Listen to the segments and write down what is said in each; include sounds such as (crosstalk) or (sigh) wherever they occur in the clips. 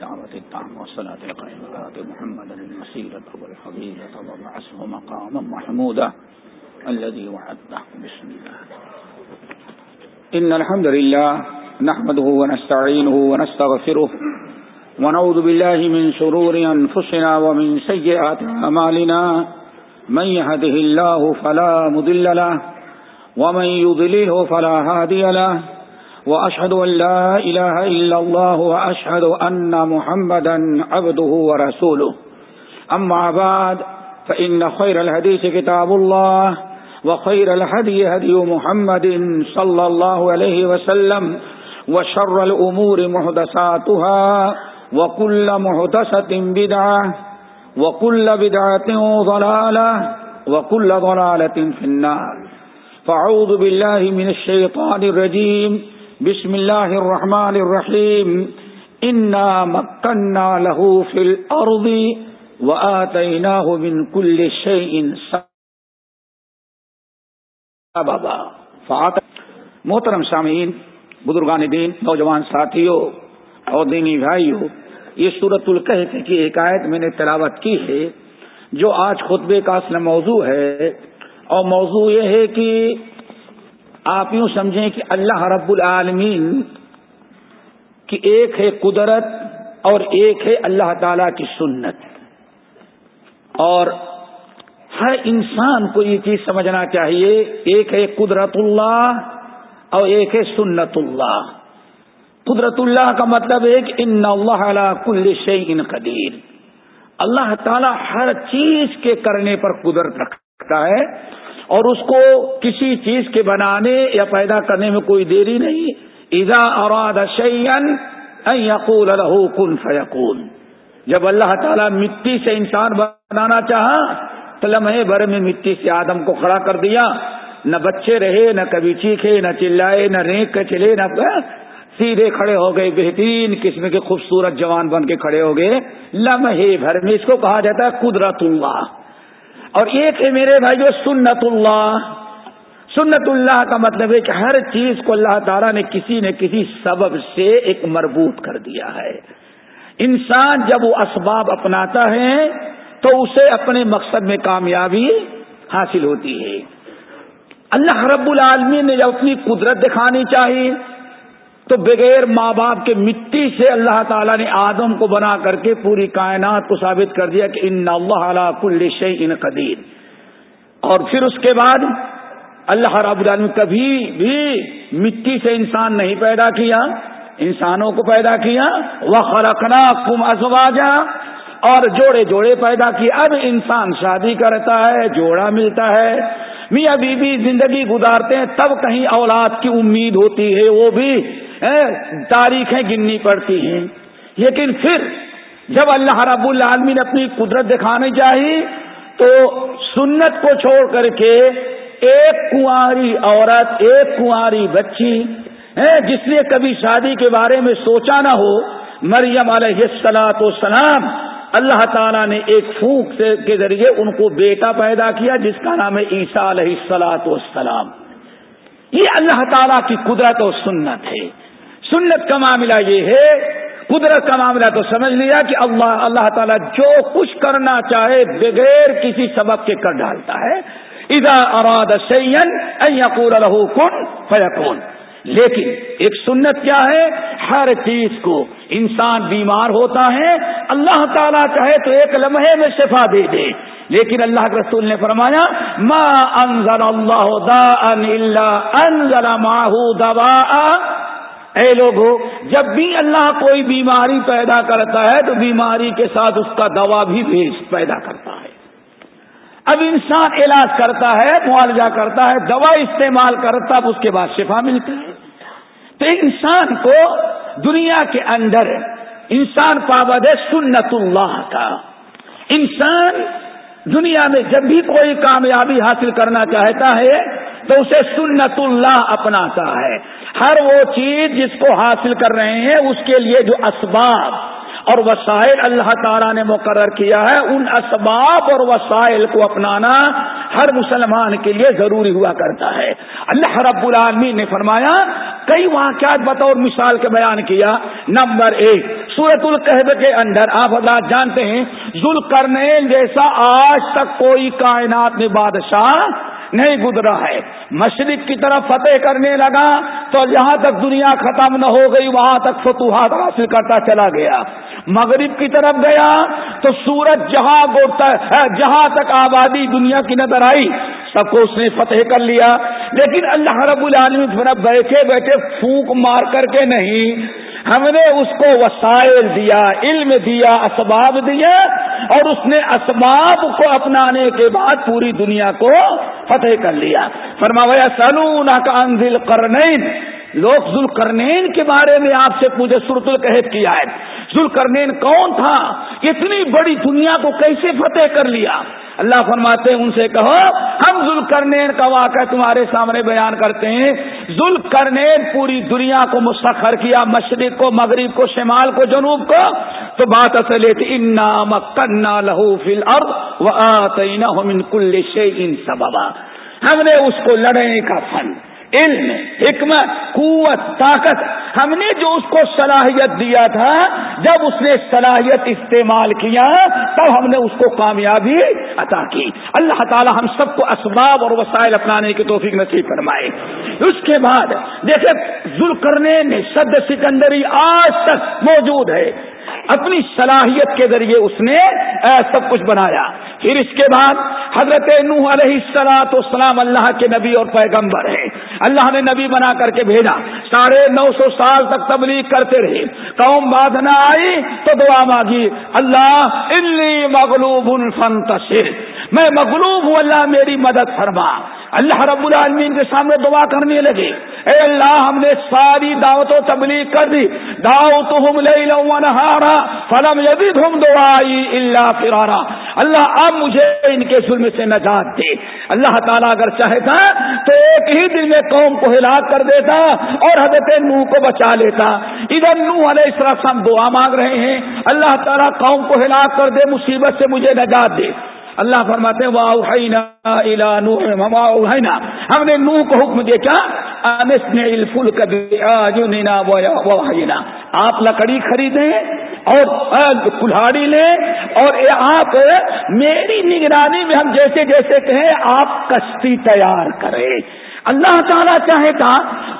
الدعوة التامة والصلاة القائمة محمد المسيرة والفضيلة وابعثه مقاما محمودا الذي وعده. بسم الله. إن الحمد لله نحمده ونستعينه ونستغفره ونعوذ بالله من شرور أنفسنا ومن سيئات أعمالنا. من يهده الله فلا مضل له ومن يضلله فلا هادي له. وأشهد أن لا إله إلا الله وأشهد أن محمدا عبده ورسوله. أما بعد، فإن خير الحديث كتاب الله، وخير الهدي هدي محمد صلى الله عليه وسلم، وشر الأمور محدثاتها، وكل محدثة بدعة، وكل بدعة ضلالة، وكل ضلالة في النار. فعوذ بالله من الشيطان الرجيم. بسم الله الرحمن الرحيم إنا مكنا له في الأرض وآتيناه من كل شيء سببا. محترم سامعین، بزرگان دین، نوجوان ساتھیوں اور دینی بھائیوں، یہ صورت القحف کی ایک آیت میں نے تلاوت کی ہے، جو آج خطبے کا اصل موضوع ہے۔ اور موضوع یہ ہے کہ آپ یوں سمجھیں کہ اللہ رب العالمین کی ایک ہے قدرت اور ایک ہے اللہ تعالی کی سنت۔ اور ہر انسان کو یہ چیز سمجھنا چاہیے، ایک ہے قدرت اللہ اور ایک ہے سنت اللہ۔ قدرت اللہ کا مطلب ہے کہ ان اللہ کل شعین قدیر۔ اللہ تعالی ہر چیز کے کرنے پر قدرت رکھتا ہے۔ اور اس کو کسی چیز کے بنانے یا پیدا کرنے میں کوئی دیری نہیں۔ ایزا اراد شعین یقول الح کن فیقون جب اللہ تعالیٰ مٹی سے انسان بنانا چاہا تو لمحے بھر میں مٹی سے آدم کو کھڑا کر دیا۔ نہ بچے رہے، نہ کبھی چیخے، نہ چلائے، نہ رینک کے چلے، نہ سیدھے کھڑے ہو گئے، بہترین قسم کے خوبصورت جوان بن کے کھڑے ہو گئے۔ لمحے بھر میں اس کو کہا جاتا ہے قدرت اللہ۔ اور ایک ہے میرے بھائی جو سنت اللہ سنت اللہ کا مطلب ہے کہ ہر چیز کو اللہ تعالیٰ نے کسی نہ کسی سبب سے ایک مربوط کر دیا ہے۔ انسان جب وہ اسباب اپناتا ہے تو اسے اپنے مقصد میں کامیابی حاصل ہوتی ہے۔ اللہ رب العالمین نے جب اپنی قدرت دکھانی چاہی تو بغیر ماں باپ کے مٹی سے اللہ تعالیٰ نے آدم کو بنا کر کے پوری کائنات کو ثابت کر دیا کہ ان اللہ کل ان قدیر۔ اور پھر اس کے بعد اللہ رب العالمین کبھی بھی مٹی سے انسان نہیں پیدا کیا، انسانوں کو پیدا کیا۔ وہ خرکنا کم ازواجا اور جوڑے جوڑے پیدا کیے۔ اب انسان شادی کرتا ہے، جوڑا ملتا ہے۔ میاں بیوی زندگی گزارتے ہیں، تب کہیں اولاد کی امید ہوتی ہے، وہ بھی تاریخیں گننی پڑتی ہیں۔ لیکن پھر جب اللہ رب العالمین اپنی قدرت دکھانی چاہیے تو سنت کو چھوڑ کر کے ایک کنواری عورت، ایک کنواری بچی جس نے کبھی شادی کے بارے میں سوچا نہ ہو، مریم علیہ السلاط سلام اللہ تعالیٰ نے ایک پھونک کے ذریعے ان کو بیٹا پیدا کیا، جس کا نام ہے عیسیٰ علیہ السلاط والسلام۔ یہ اللہ تعالیٰ کی قدرت و سنت ہے۔ سنت کا معاملہ یہ ہے، قدرت کا معاملہ تو سمجھ لیا کہ اللہ اللہ تعالیٰ جو کچھ کرنا چاہے بغیر کسی سبب کے کر ڈالتا ہے۔ ادا اراد سین رہو کن فیقون لیکن ایک سنت کیا ہے؟ ہر چیز کو انسان بیمار ہوتا ہے، اللہ تعالیٰ چاہے تو ایک لمحے میں شفا دے دے۔ لیکن اللہ کے رسول نے فرمایا، ما انزل اللہ دا انزل ماہو دبا اے لوگوں جب بھی اللہ کوئی بیماری پیدا کرتا ہے تو بیماری کے ساتھ اس کا دوا بھی پیدا کرتا ہے۔ اب انسان علاج کرتا ہے، معالجہ کرتا ہے، دوا استعمال کرتا اب اس کے بعد شفا ملتی ہے۔ تو انسان کو دنیا کے اندر انسان پابند ہے سنت اللہ کا۔ انسان دنیا میں جب بھی کوئی کامیابی حاصل کرنا چاہتا ہے تو اسے سنت اللہ اپناتا ہے۔ ہر وہ چیز جس کو حاصل کر رہے ہیں اس کے لیے جو اسباب اور وسائل اللہ تعالیٰ نے مقرر کیا ہے، ان اسباب اور وسائل کو اپنانا ہر مسلمان کے لیے ضروری ہوا کرتا ہے۔ اللہ رب العالمین نے فرمایا، کئی واقعات بطور مثال کے بیان کیا۔ نمبر ایک سورت القحب کے اندر آپ حضرات جانتے ہیں ذوال جیسا آج تک کوئی کائنات میں بادشاہ نہیں گزرا ہے۔ مشرق کی طرف فتح کرنے لگا تو جہاں تک دنیا ختم نہ ہو گئی، وہاں تک فتوحات حاصل کرتا چلا گیا۔ مغرب کی طرف گیا تو سورج جہاں جہاں تک آبادی دنیا کی نظر آئی، سب کو اس نے فتح کر لیا۔ لیکن اللہ رب العالمین بیٹھے بیٹھے پھونک مار کر کے نہیں۔ ہم نے اس کو وسائل دیا، علم دیا، اسباب دیا اور اس نے اسباب کو اپنانے کے بعد پوری دنیا کو فتح کر لیا۔ فرمایا سلون کا انزل کرنین لوگ ذل کے بارے میں آپ سے پوچھے سرت القحط کیا ہے ذل کون تھا؟ اتنی بڑی دنیا کو کیسے فتح کر لیا؟ اللہ فرماتے ہیں، ان سے کہو، ہم ذل کرنین کا واقعہ تمہارے سامنے بیان کرتے ہیں۔ ذل کرنین پوری دنیا کو مستخر کیا، مشرق کو، مغرب کو، شمال کو، جنوب کو۔ تو بات اصل تھی، انا مکنا لہو فل ارد و آتینا من کل شیء سببا۔ ہم نے اس کو لڑنے کا فن علم، حکمت، قوت، طاقت۔ ہم نے جو اس کو صلاحیت دیا تھا، جب اس نے صلاحیت استعمال کیا، تب ہم نے اس کو کامیابی عطا کی۔ اللہ تعالی ہم سب کو اسباب اور وسائل اپنانے کی توفیق نصیب فرمائے۔ اس کے بعد، دیکھیں ذل کرنے میں سد سکندری آج تک موجود ہے۔ اپنی صلاحیت کے ذریعے اس نے سب کچھ بنایا۔ پھر اس کے بعد، حضرت نوح علیہ السلاط اسلام اللہ کے نبی اور پیغمبر ہیں۔ اللہ نے نبی بنا کر کے بھیجا۔ ساڑھے نو سو سال تک تبلیغ کرتے رہے۔ قوم بات نہ آئی تو دعا مانگی۔ اللہ، انی مغلوب فنتصر میں مغلوب ہوں، اللہ میری مدد فرما۔ اللہ رب العالمین کے سامنے دعا کرنے لگے۔ اے اللہ، ہم نے ساری دعوت و تبلیغ کر دی۔ دعوت ہم لے فلم یدید ہم دعائی اللہ فرارا۔ اللہ اب مجھے ان کے ظلم سے نجات دے۔ اللہ تعالیٰ اگر چاہتا تو ایک ہی دن میں قوم کو ہلاک کر دیتا اور حضرت نوح کو بچا لیتا۔ ادھر نوح علیہ السلام دعا مانگ رہے ہیں، اللہ تعالیٰ قوم کو ہلاک کر دے، مصیبت سے مجھے نجات دے۔ اللہ فرماتے ہیں ہم نے نو کو حکم دیا کیا آپ لکڑی خریدیں اور کلاڑی لیں اور آپ میری نگرانی میں ہم جیسے جیسے کہیں آپ کشتی تیار کریں اللہ تعالیٰ چاہتا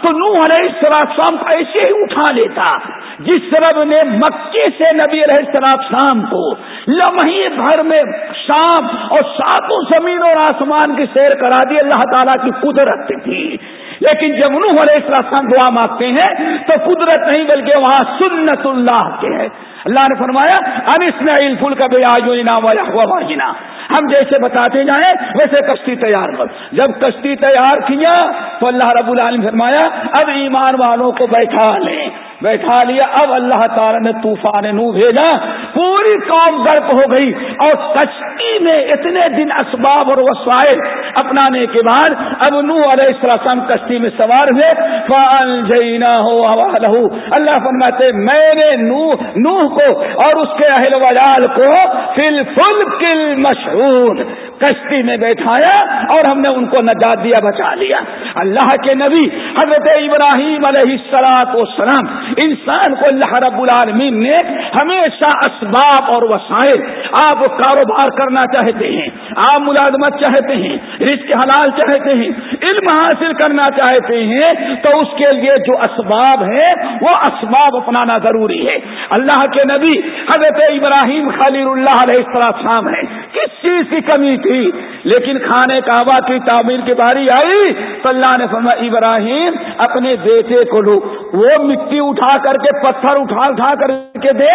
تو نو علیہ السلام کو ایسے ہی اٹھا لیتا، جس رب نے مکے سے نبی علیہ السلام کو لمحے بھر میں شام اور ساتوں زمین اور آسمان کی سیر کرا دی اللہ تعالیٰ کی قدرت تھی۔ لیکن جب نوح علیہ السلام دعا مانگتے ہیں تو قدرت نہیں بلکہ وہاں سنت اللہ کے ہے۔ اللہ نے فرمایا انس میں پھول کا بے ہوا واجنا ہم جیسے بتاتے جائیں، ویسے کشتی تیار کر۔ جب کشتی تیار کیا، تو اللہ رب العالم فرمایا، اب ایمان والوں کو بیٹھا لیں۔ بیٹھا لیا، اب اللہ تعالی نے طوفان نو بھیجا، پوری قوم گرپ ہو گئی اور کشتی میں اتنے دن اسباب اور وسائل اپنانے کے بعد اب نو علیہ السلام کشتی میں سوار ہوئے۔ فال جینا ہو اللہ فرماتے، میں نے نو نوح کو اور اس کے اہل وجال کو فل فل کل مشہور کشتی میں بیٹھایا اور ہم نے ان کو نجات دیا، بچا لیا۔ اللہ کے نبی حضرت ابراہیم علیہ السلاط والسلام، انسان کو اللہ رب العالمین نے ہمیشہ اسباب اور وسائل آپ کاروبار کرنا چاہتے ہیں، آپ ملازمت چاہتے ہیں، رزق حلال چاہتے ہیں، علم حاصل کرنا چاہتے ہیں، تو اس کے لیے جو اسباب ہے وہ اسباب اپنانا ضروری ہے۔ اللہ کے نبی حضرت ابراہیم خلیل اللہ علیہ السلام ہے کس چیز کی کمی تھی؟ لیکن کھانے کعبہ کی تعمیر کی باری آئی تو اللہ نے فرمایا، ابراہیم، اپنے بیٹے کو لو. وہ مٹی اٹھا کر کے پتھر اٹھا اٹھا کر کے دے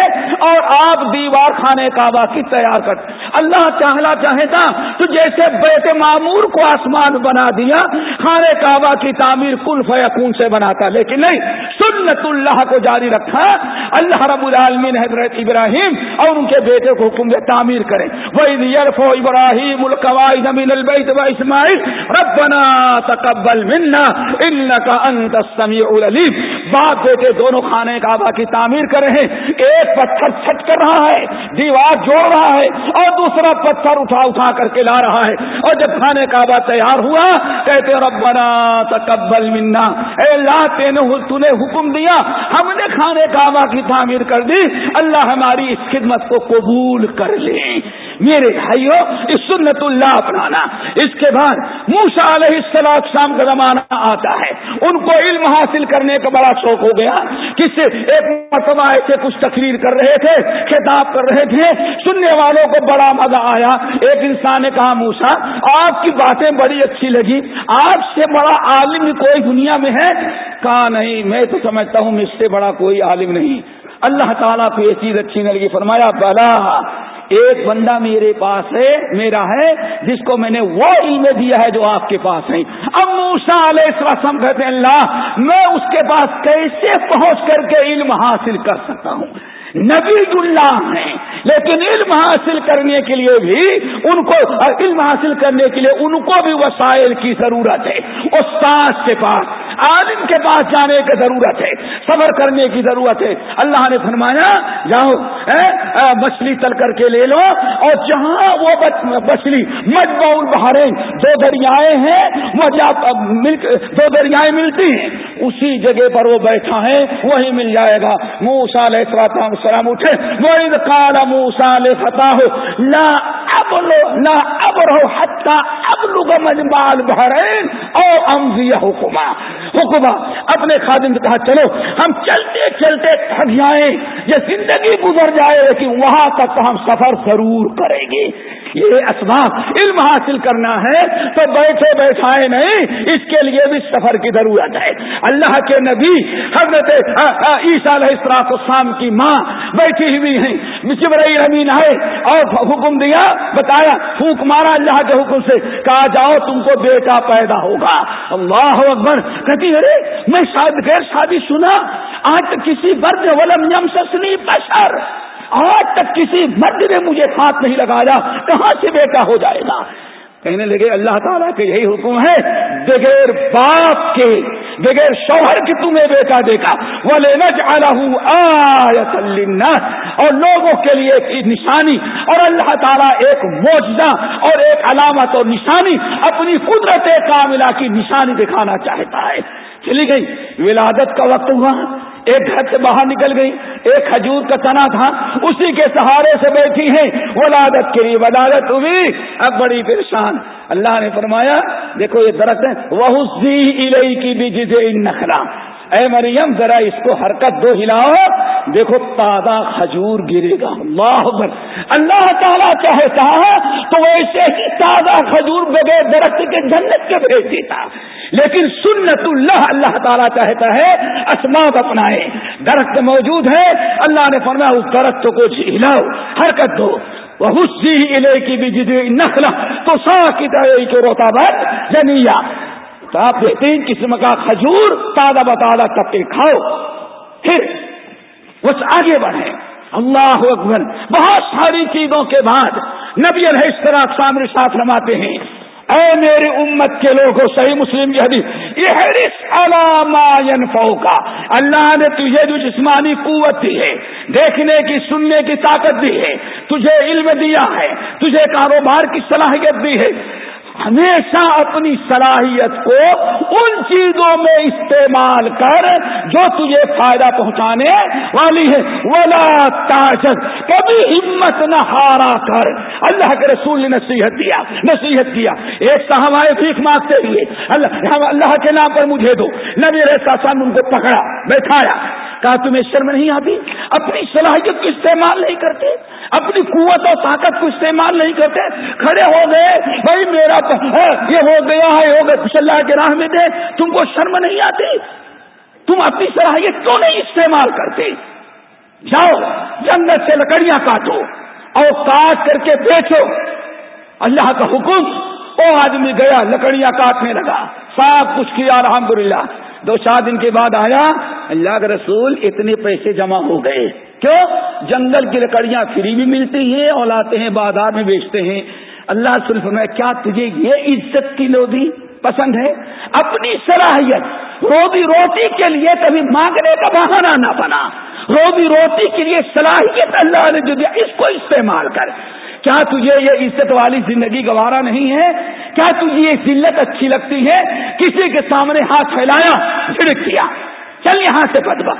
اور آپ دیوار کھانے کعبہ کی تیار کر۔ اللہ چاہنا چاہتا تو جیسے بیت معمور کو آسمان بنا دیا کھانے کعبہ کی تعمیر کل فیقون سے بناتا، لیکن نہیں سنت اللہ کو جاری رکھا۔ اللہ رب العالمین حضرت ابراہیم اور ان کے بیٹے کو حکم دے، تعمیر کریں وہی ابراہیم القواعد من البيت واسماعيل ربنا تقبل منا انك انت السميع العليم۔ باپ بیٹے دونوں خانے کعبہ کی تعمیر کرے ہیں۔ ایک پتھر چھٹ کر رہا ہے، دیوار جوڑ رہا ہے اور دوسرا پتھر اٹھا اٹھا کر کے لا رہا ہے۔ اور جب کھانے کا بعد تیار ہوا، کہتے ربنا تقبل منا۔ اے اللہ تو نے حکم دیا، ہم نے کھانے کعبہ کی تعمیر کر دی، اللہ ہماری اس خدمت کو قبول کر لیں۔ میرے بھائیوں اس سنت اللہ اپنانا۔ اس کے بعد موسا علیہ السلام شام کا زمانہ آتا ہے۔ ان کو علم حاصل کرنے کا بڑا شوق ہو گیا۔ کس ایک مرتبہ ایسے کچھ تقریر کر رہے تھے، خطاب کر رہے تھے۔ سننے والوں کو بڑا مزہ آیا۔ ایک انسان نے کہا موسا آپ کی باتیں بڑی اچھی لگی۔ آپ سے بڑا عالم کوئی دنیا میں ہے؟ کہا، نہیں، میں تو سمجھتا ہوں اس سے بڑا کوئی عالم نہیں۔ اللہ تعالیٰ کو یہ چیز اچھی نہیں لگی۔ فرمایا، بلا ایک بندہ میرے پاس ہے، میرا ہے، جس کو میں نے وہ علم دیا ہے جو آپ کے پاس ہے اب موسا علیہ السلام کہتے ہیں، اللہ، میں اس کے پاس کیسے پہنچ کر کے علم حاصل کر سکتا ہوں؟ نبی اللہ ہیں۔ لیکن علم حاصل کرنے کے لیے بھی ان کو علم حاصل کرنے کے لیے ان کو بھی وسائل کی ضرورت ہے۔ استاد کے پاس، عالم کے پاس جانے کی ضرورت ہے۔ صبر کرنے کی ضرورت ہے۔ اللہ نے فرمایا، جاؤ مچھلی تل کر کے لے لو۔ اور جہاں وہ مچھلی مجبول بہاریں دو دریائے ہیں دو دریائیں ملتی ہیں۔ اسی جگہ پر وہ بیٹھا ہے، وہی مل جائے گا۔ منہ سال السلام اٹھے۔ وہ کالا موسا لے فتح لا اب لو نہ اب رہو حتہ اب لوگ مجمال بھرین اور امزیا حکما حکما اپنے خادم سے کہا، چلو، ہم چلتے چلتے تھک جائیں، یہ زندگی گزر جائے، لیکن وہاں تک ہم سفر ضرور کریں گے۔ یہ اسباب علم حاصل کرنا ہے، تو بیٹھے بیٹھائے نہیں، اس کے لیے بھی سفر کی ضرورت ہے۔ اللہ کے نبی، حضرت عیسیٰ علیہ السلاط السلام کی ماں بیٹھی ہوئی ہیں۔ جبرائیل امین ہے اور حکم دیا، بتایا، پھونک مارا اللہ کے حکم سے۔ کہا، جاؤ، تم کو بیٹا پیدا ہوگا۔ اللہ اکبر۔ کہتی، ارے، میں شاید غیر شادی سنا۔ آج کسی برد ولم یم سسنی بشر۔ آج تک کسی مرد نے مجھے ہاتھ نہیں لگایا۔ کہاں سے بیٹا ہو جائے گا؟ کہنے لگے، اللہ تعالیٰ کے یہی حکم ہے، بغیر باپ کے، بغیر شوہر کی تمہیں بیٹا دیکھا۔ وہ لینا چاہ رہا اور لوگوں کے لیے ایک نشانی۔ اور اللہ تعالیٰ ایک موجودہ اور ایک علامت اور نشانی، اپنی قدرت کاملہ کی نشانی دکھانا چاہتا ہے۔ چلی گئی۔ ولادت کا وقت ہوا۔ ایک گھر سے باہر نکل گئی، ایک کھجور کا تنا تھا، اسی کے سہارے سے بیٹھی ہیں۔ ولادت کے لیے ولادت ہوئی۔ اب بڑی پریشان اللہ نے فرمایا، دیکھو یہ درخت ہے۔ وہ کی بھی جسے نخلا اے مریم، ذرا اس کو حرکت دو، ہلاؤ۔ دیکھو، تازہ کھجور گرے گا۔ اللہ اللہ تعالیٰ چاہتا تو ویسے ہی تازہ کھجور بغیر درخت کے جنت کے بھیج دیتا۔ لیکن سنت اللہ اللہ تعالیٰ چاہتا ہے اسماق اپنائے۔ درخت موجود ہے۔ اللہ نے فرمایا، اس درخت کو ہلاؤ، حرکت دو۔ وہ کی بھی جدید نخلا تو سا کی طرح روتا بھر جنیا تو آپ بہترین قسم کا کھجور تازہ بتادا کب کے کھاؤ۔ پھر اس آگے بڑھے اللہ اکبر۔ بہت ساری چیزوں کے بعد نبی علیہ السلام سامنے ساتھ رماتے ہیں، اے میری امت کے لوگوں، صحیح مسلم کی حدیث، یہ کا اللہ نے تجھے جو جسمانی قوت دی ہے، دیکھنے کی، سننے کی طاقت دی ہے، تجھے علم دیا ہے، تجھے کاروبار کی صلاحیت دی ہے۔ ہمیشہ اپنی صلاحیت کو ان چیزوں میں استعمال کر جو تجھے فائدہ پہنچانے والی ہے۔ ولا تاجت کبھی ہمت نہ ہارا کر۔ اللہ کے رسول نے نصیحت دیا، نصیحت کیا ایک صحابہ فیس مانگتے ہوئے، اللہ اللہ کے نام پر مجھے دو۔ نبی رہتا سن ان کو پکڑا، بیٹھایا۔ کہا، تمہیں شرم نہیں آتی؟ اپنی صلاحیت کو استعمال نہیں کرتے، اپنی قوت اور طاقت کو استعمال نہیں کرتے۔ کھڑے ہو گئے، بھائی، میرا یہ ہو گیا ہے، ہو گیا کچھ اللہ کے راہ میں دے۔ تم کو شرم نہیں آتی؟ تم اپنی صلاحیت کیوں نہیں استعمال کرتے جاؤ جنگل سے لکڑیاں کاٹو اور کاٹ کر کے بیچو۔ اللہ کا حکم، وہ آدمی گیا، لکڑیاں کاٹنے لگا۔ سب کچھ کیا، الحمدللہ۔ دو چار دن کے بعد آیا، اللہ کے رسول اتنے پیسے جمع ہو گئے۔ کیوں؟ جنگل کی لکڑیاں فری بھی ملتی ہیں، اور لاتے ہیں، بازار میں بیچتے ہیں۔ اللہ صرف میں کیا تجھے یہ عزت کی لودی پسند ہے؟ اپنی صلاحیت، روزی روٹی کے لیے کبھی مانگنے کا بہانہ نہ بنا۔ روزی روٹی کے لیے صلاحیت اللہ نے جو دیا اس کو استعمال کر۔ کیا تجھے یہ عزت والی زندگی گوارا نہیں ہے؟ کیا تجھے یہ ذلت اچھی لگتی ہے؟ کسی کے سامنے ہاتھ پھیلایا چھڑک کیا؟ چل یہاں سے بدبا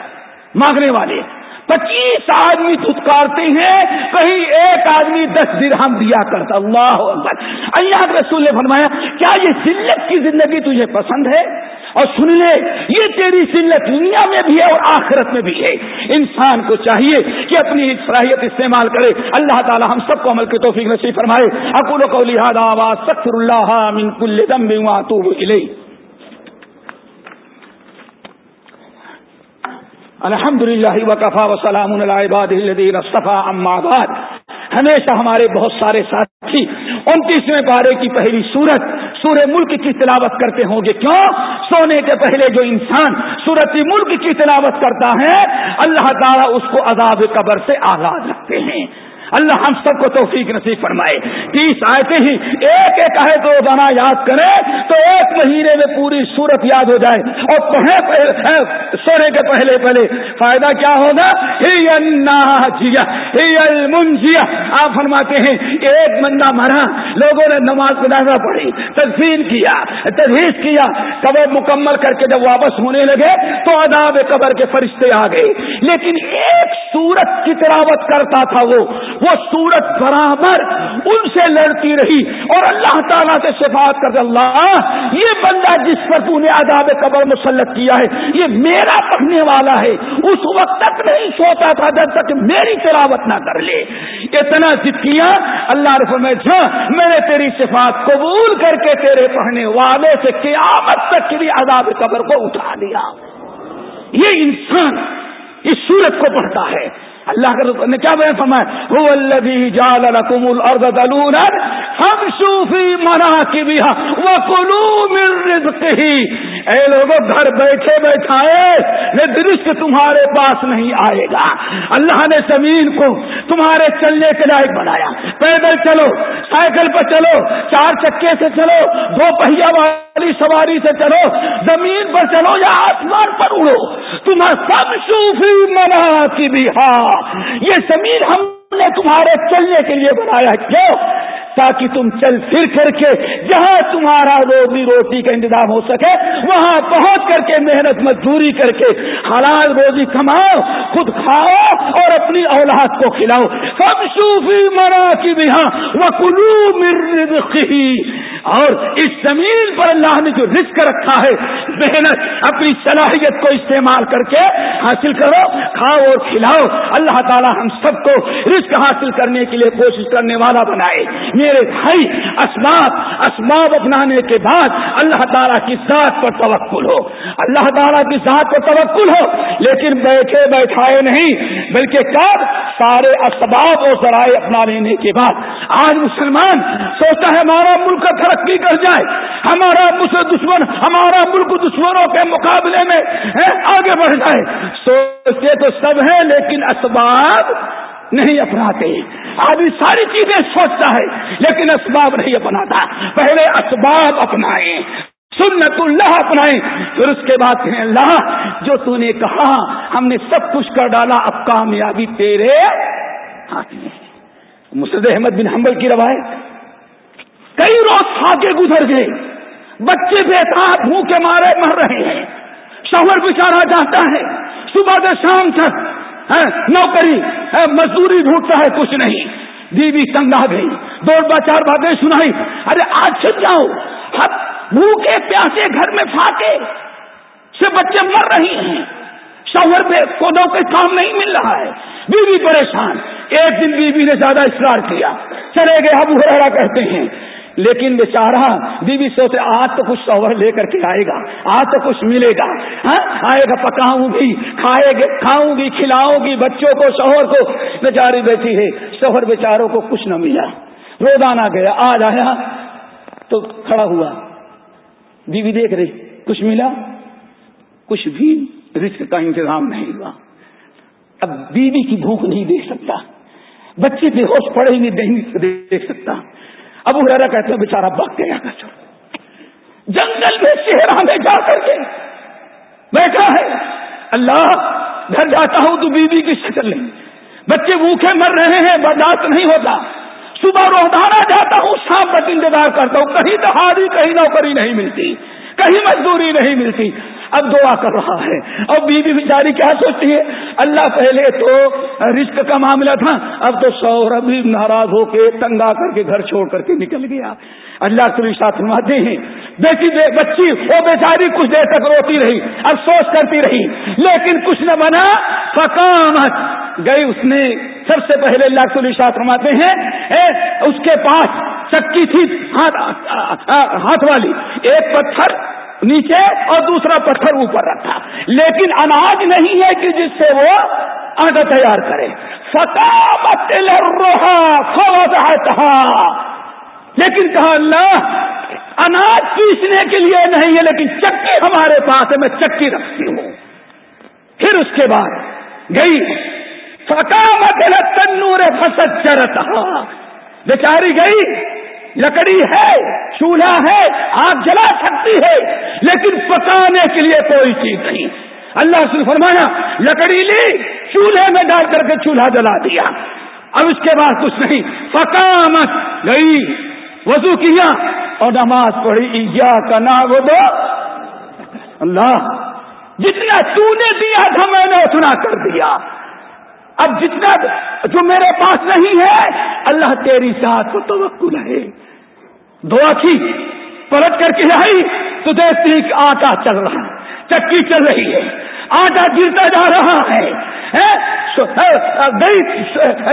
مانگنے والے پچیس آدمی دھتکارتے ہیں، کہیں ایک آدمی دس درہم دیا کرتا۔ اللہ اکبر۔ اللہ رسول نے فرمایا، کیا یہ ذلت کی زندگی تجھے پسند ہے؟ اور سن لے، یہ تیری سلت دنیا میں بھی ہے اور آخرت میں بھی ہے۔ انسان کو چاہیے کہ اپنی صلاحیت استعمال کرے۔ اللہ تعالی ہم سب کو عمل کے توفیق نصیب فرمائے۔ اکول کو لہٰذا سکر اللہ من کل دم الحمد للہ وقفا وسلام الدین صفا اماد ہمیشہ ہمارے بہت سارے ساتھی انتیسویں پارے کی پہلی سورت، سورہ ملک کی تلاوت کرتے ہوں گے۔ کیوں؟ سونے کے پہلے جو انسان سورت ملک کی تلاوت کرتا ہے، اللہ تعالیٰ اس کو عذاب قبر سے آزاد رکھتے ہیں۔ اللہ ہم سب کو توفیق نصیب فرمائے۔ تیس آئے ہی، ایک ایک آئے تو روزانہ یاد کرے تو ایک مہینے میں پوری صورت یاد ہو جائے۔ اور پڑھے ہاں، سونے کے پہلے پہلے۔ فائدہ کیا ہوگا؟ منجیا آپ فرماتے ہیں، ایک بندہ مرا، لوگوں نے نماز پڑھانا پڑی تدفین کیا تجویز کیا۔ قبر مکمل کر کے جب واپس ہونے لگے تو اداب قبر کے فرشتے آ گئے۔ لیکن ایک سورت کی تلاوت کرتا تھا وہ۔ وہ سورت برابر ان سے لڑتی رہی اور اللہ تعالیٰ سے شفاعت کر اللہ، یہ بندہ جس پر تو نے عذاب قبر مسلط کیا ہے، یہ میرا پڑھنے والا ہے۔ اس وقت تک نہیں سوتا تھا جب تک میری تلاوت نہ کر لے۔ اتنا ضد کیا، اللہ رف میں میں نے تیری صفات قبول کر کے تیرے پڑھنے والے سے قیامت تک کی عذاب قبر کو اٹھا دیا یہ انسان اس سورت کو پڑھتا ہے۔ اللہ کا نے کیا بیان فرمایا؟ هو الذي جعل لكم الارض ذلولا فامشوا في مناكبها وكلوا من رزقه۔ اے لوگوں گھر بیٹھے بیٹھائے رزق تمہارے پاس نہیں آئے گا۔ اللہ نے زمین کو تمہارے چلنے کے لائق بنایا۔ پیدل چلو، سائیکل پر چلو، چار چکے سے چلو، دو پہیا والی سواری سے چلو، زمین پر چلو یا آسمان پر اڑو۔ تمہیں سب صوفی منا کی بھی یہ زمین ہم نے تمہارے چلنے کے لیے بنایا کیوں؟ تاکہ تم چل پھر کر کے جہاں تمہارا روزی روٹی کا انتظام ہو سکے، وہاں پہنچ کر کے محنت مزدوری کر کے حلال روزی کماؤ، خود کھاؤ اور اپنی اولاد کو کھلاؤ۔ سب صوفی مرا کی بھی ہاں وہ کلو اور اس زمین پر اللہ نے جو رزق رکھا ہے، محنت، اپنی صلاحیت کو استعمال کر کے حاصل کرو، کھاؤ اور کھلاؤ۔ اللہ تعالی ہم سب کو رزق حاصل کرنے کے لیے کوشش کرنے والا بنائے۔ میرے بھائی، اسباب اسباب اپنانے کے بعد اللہ تعالیٰ کی ذات پر توکل ہو۔ اللہ تعالیٰ کی ذات پر توکل ہو۔ لیکن بیٹھے بیٹھائے نہیں، بلکہ کب؟ سارے اسباب اور ذرائع اپنا لینے کے بعد۔ آج مسلمان سوچتا ہے، ہمارا ملک ترقی کر جائے۔ ہمارا دشمن، ہمارا ملک دشمنوں کے مقابلے میں آگے بڑھ جائے۔ سوچتے تو سب ہیں، لیکن اسباب نہیں اپناتے۔ آدمی ساری چیزیں سوچتا ہے، لیکن اسباب نہیں اپناتا۔ پہلے اسباب اپنائے سنت اللہ اپنائے پھر اس کے بعد کہیں، اللہ، جو تو نے کہا، ہم نے سب کچھ کر ڈالا، اب کامیابی تیرے ہاتھ میں مسد احمد بن حنبل کی روایت، کئی روز کھا کے گزر گئے۔ بچے بےتاب منہ کے مارے، مر رہے ہیں۔ شوہر بچارا جاتا ہے۔ صبح سے شام تک ہاں، نوکری ہاں، مزدوری ڈھونڈتا ہے، کچھ نہیں۔ بیوی تنگ آ گئی دو چار باتیں سنائی۔ ارے، آج چھپ جاؤ۔ بھوکے پیاسے گھر میں پھاٹے سے بچے مر رہی ہیں۔ شوہر پہ کو نوکری کام نہیں مل رہا ہے۔ بیوی پریشان۔ ایک دن بیوی نے زیادہ اصرار کیا۔ چلے گئے، ابو ہرا کہتے ہیں۔ لیکن بیچارہ بیوی سوچے آج تو کچھ شوہر لے کر کے آئے گا، آج تو کچھ ملے گا۔ ہاں؟ آئے گا، پکاؤں گی، کھائے گے کھاؤں گی، کھلاؤں گی، بچوں کو شوہر کو۔ بیچاری بیٹھی ہے شوہر بیچاروں کو کچھ نہ ملا۔ روزانہ گیا، آج آیا تو کھڑا ہوا۔ بیوی دیکھ رہی، کچھ ملا؟ کچھ بھی رزق کا انتظام نہیں ہوا۔ اب بیوی کی بھوک نہیں دیکھ سکتا، بچے بے ہوش پڑے نہیں دیکھ سکتا۔ ابو ہرا کہتے ہیں بےچارا بک گیا کا جنگل میں چہرہ میں جا کر کے بیٹھا ہے، اللہ، گھر جاتا ہوں تو بیوی کی شکل نہیں۔ بچے بھوکے مر رہے ہیں، برداشت نہیں ہوتا۔ صبح روزانہ جاتا ہوں، شام تک انتظار کرتا ہوں۔ کہیں دہاڑی کہیں نوکری نہیں ملتی۔ کہیں مزدوری نہیں ملتی۔ اب دعا کر رہا ہے۔ اور بیوی بیچاری کیا سوچتی ہے؟ اللہ پہلے تو رشت کا معاملہ تھا، اب تو شوہر بھی ناراض ہو کے تنگا کر کے گھر چھوڑ کر کے نکل گیا۔ اللہ تم ساتھ فرماتے ہیں، بیٹی بے بچی وہ بیچاری کچھ دیر تک روتی رہی، افسوس کرتی رہی، لیکن کچھ نہ بنا فکامت گئی اس نے۔ سب سے پہلے اللہ کے ساتھ فرماتے ہیں اس کے پاس چکی تھی ہاتھ والی، ایک پتھر نیچے اور دوسرا پتھر اوپر رکھا۔ لیکن اناج نہیں ہے کہ جس سے وہ آٹا تیار کرے۔ لیکن کہا اللہ، اناج پیسنے کے لیے نہیں ہے، لیکن چکی ہمارے پاس ہے، میں چکی رکھتی ہوں۔ پھر اس کے بعد گئی۔ فکامت تنور فسد چرتا بیچاری گئی۔ لکڑی ہے، چولہا ہے، آگ جلا سکتی ہے، لیکن پکانے کے لیے کوئی چیز نہیں۔ اللہ سے فرمایا، لکڑی لی، چولہے میں ڈال کر کے چولہا جلا دیا۔ اب اس کے بعد کچھ نہیں۔ پکامت گئی، وضو کیا اور نماز پڑھی۔ کا نا وہ دو اللہ، جتنا تو نے دیا تھا میں نے اتنا کر دیا۔ اب جتنا جو میرے پاس نہیں ہے، اللہ تیری ساتھ کو توکل ہے۔ دعا کی، پلٹ کر کے آئی تو دیکھتی آٹا چل رہا، چکی چل رہی ہے۔ آٹا گرتا جا رہا ہے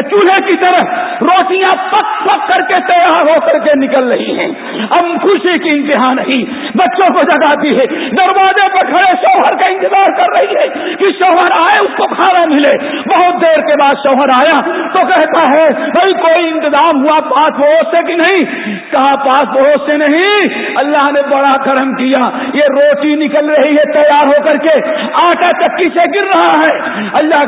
چولہے کی طرح روٹیاں پک پک کر کے تیار ہو کر کے نکل رہی ہیں۔ اب خوشی کی انتہا نہیں۔ بچوں کو جگاتی ہے۔ دروازے پر کھڑے شوہر کا انتظار کر رہی ہے کہ شوہر آئے، اس کو کھانا ملے۔ بہت دیر کے بعد شوہر آیا تو کہتا ہے، بھائی کوئی انتظام ہوا پاس پڑوس سے کہ نہیں؟ کہا، پاس پڑوس سے نہیں۔ اللہ نے بڑا کرم کیا۔ یہ روٹی نکل رہی ہے تیار ہو کر کے۔ آٹا چکی سے گر رہا ہے۔ اللہ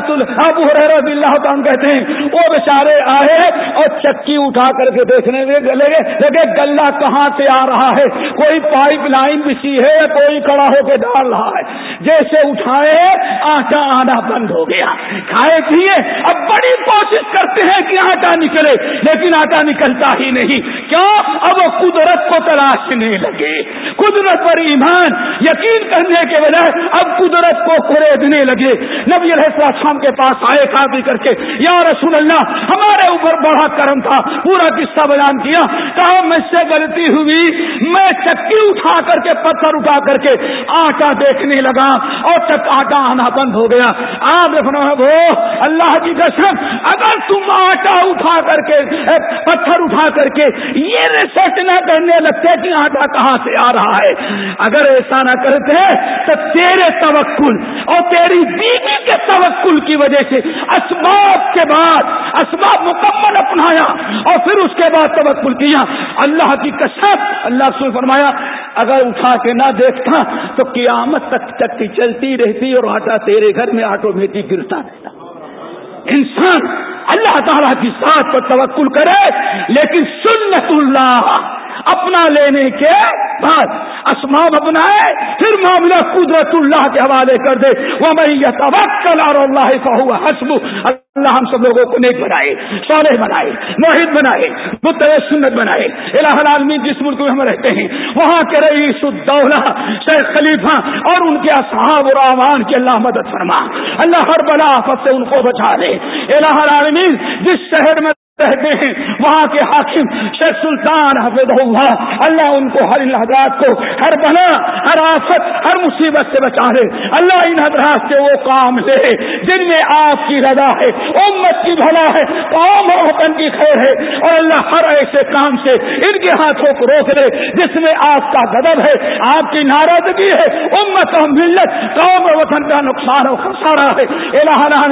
ابو رضی اللہ تعالیٰ کہتے ہیں، وہ بچارے آئے اور چکی اٹھا کر کے دیکھنے میں لگے لگے گلا کہاں سے آ رہا ہے؟ کوئی پائپ لائن بچی ہے یا کوئی کڑا ہو کے ڈال رہا ہے۔ جیسے اٹھائے، آٹا آنا بند ہو گیا۔ کھائے، پیے۔ اب بڑی کوشش کرتے ہیں کہ آٹا نکلے، لیکن آٹا نکلتا ہی نہیں۔ کیوں اب وہ قدرت کو تلاشنے لگے۔ قدرت پر ایمان یقین کرنے کے بجائے اب قدرت کو خریدنے لگے۔ نبی السلام کے پاس آئے کافی کر کے، یا رسول اللہ، ہمارے اوپر بڑا کرم تھا، پورا قصہ بیان کیا، کہا مجھ سے غلطی ہوئی، میں چکی اٹھا کر کے، پتھر اٹھا کر کے، آٹا دیکھنے لگا، اور تک آٹا آنا بند ہو گیا۔ آپ وہ اللہ کی قسم، اگر تم آٹا اٹھا کر کے پتھر اٹھا کر کے، یہ ریسرچ نہ کرنے لگتے کہ آٹا کہاں سے آ رہا ہے۔ اگر ایسا نہ کرتے، تو تیرے توکل اور تیری بیوی کے توکل کی وجہ سے اسباب کے بعد اسباب مکمل اپنایا اور پھر اس کے بعد توکل کیا۔ اللہ کی کشت اللہ سے فرمایا، اگر اٹھا کے نہ دیکھتا تو قیامت تک چکی چلتی رہتی اور آٹا تیرے گھر میں آٹومیٹک گرتا رہتا۔ انسان اللہ تعالیٰ کی ساتھ پر توکل کرے، لیکن سنت اللہ اپنا لینے کے بعد۔ اسماب اپنائے پھر معاملہ قدرت اللہ کے حوالے کر دے۔ وہ میں یہ توکل اور اللہ کا حسب اللہ ہم سب لوگوں کو نیک بنائے، صالح بنائے موہد بنائے متر سنت بنائے۔ الہ العالمین جس ملک میں ہم رہتے ہیں، وہاں کے رئیس الدولہ، شیخ خلیفہ اور ان کے اصحاب اور اعوان کی اللہ مدد فرما۔ اللہ ہر بلا آفت سے ان کو بچا دے الہ العالمین جس شہر میں رہتے (laughs) ہیں وہاں کے حاکم شیخ سلطان حفظ اللہ اللہ ان کو ہر حضرات کو ہر بنا، ہر آفت، ہر مصیبت سے بچا لے۔ اللہ ان حضرات سے وہ کام لے جن میں آپ کی رضا ہے، امت کی بھلا ہے قوم اور وطن کی خیر ہے۔ اور اللہ ہر ایسے کام سے ان کے ہاتھوں کو روک دے جس میں آپ کا غضب ہے، آپ کی ناراضگی ہے۔ امت اور ملت قوم اور وطن کا نقصان و خسارہ ہے۔ الہ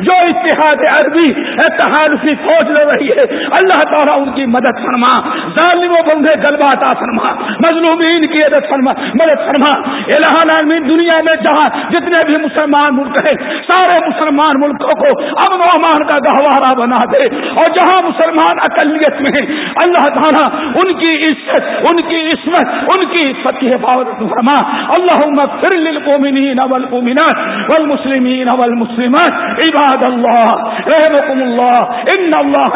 جو اتحاد عربی، اتحاد فوج رہی ہے۔ اللہ تعالیٰ ان کی مدد فرما۔ ظالموں کو انہیں گلبا عطا فرما۔ مظلومین کی عدت فرما۔ مدد فرما۔ الہان دنیا میں جہاں جتنے بھی مسلمان ملک ہیں، سارے مسلمان ملکوں کو امن و امان کا گہوارہ بنا دے۔ اور جہاں مسلمان اقلیت میں ہیں، اللہ تعالیٰ ان کی عزت، ان کی عصمت، ان کی عزت کی حفاظت فرما۔ اللہ پھر للمؤمنین والمؤمنات والمسلمین والمسلمات۔ عباد اللہ رحمكم اللہ، ان اللہ